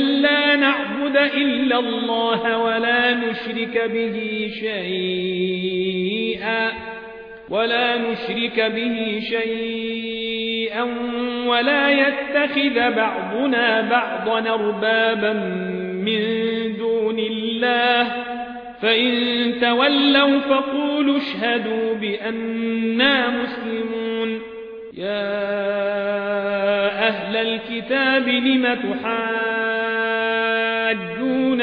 ألا نعبد إلا الله ولا نشرك به شيئا ولا نشرك به شيئا ولا يتخذ بعضنا بعضا أربابا من دون الله فإن تولوا فقولوا اشهدوا بأننا مسلمون يا أهل الكتاب لم تحاجون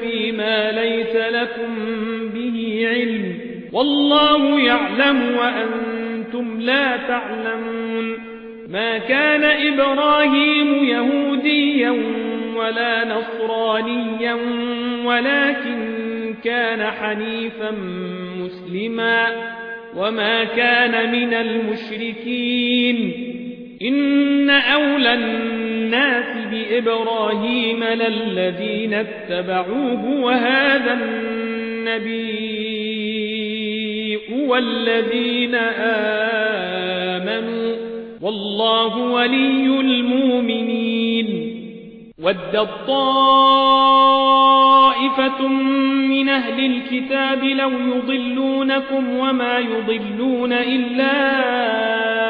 فيما ليس لكم به علم والله يعلم وأنتم لا تعلمون ما كان إبراهيم يهوديا ولا نصرانيا ولكن كان حنيفا مسلما وما كان من المشركين إن أولى الناس بإبراهيم للذين اتبعوه وهذا النبي والذين آمنوا والله ولي المؤمنين ود الطائفة من أهل الكتاب لو يضلونكم وما يضلون إلا أنفسهم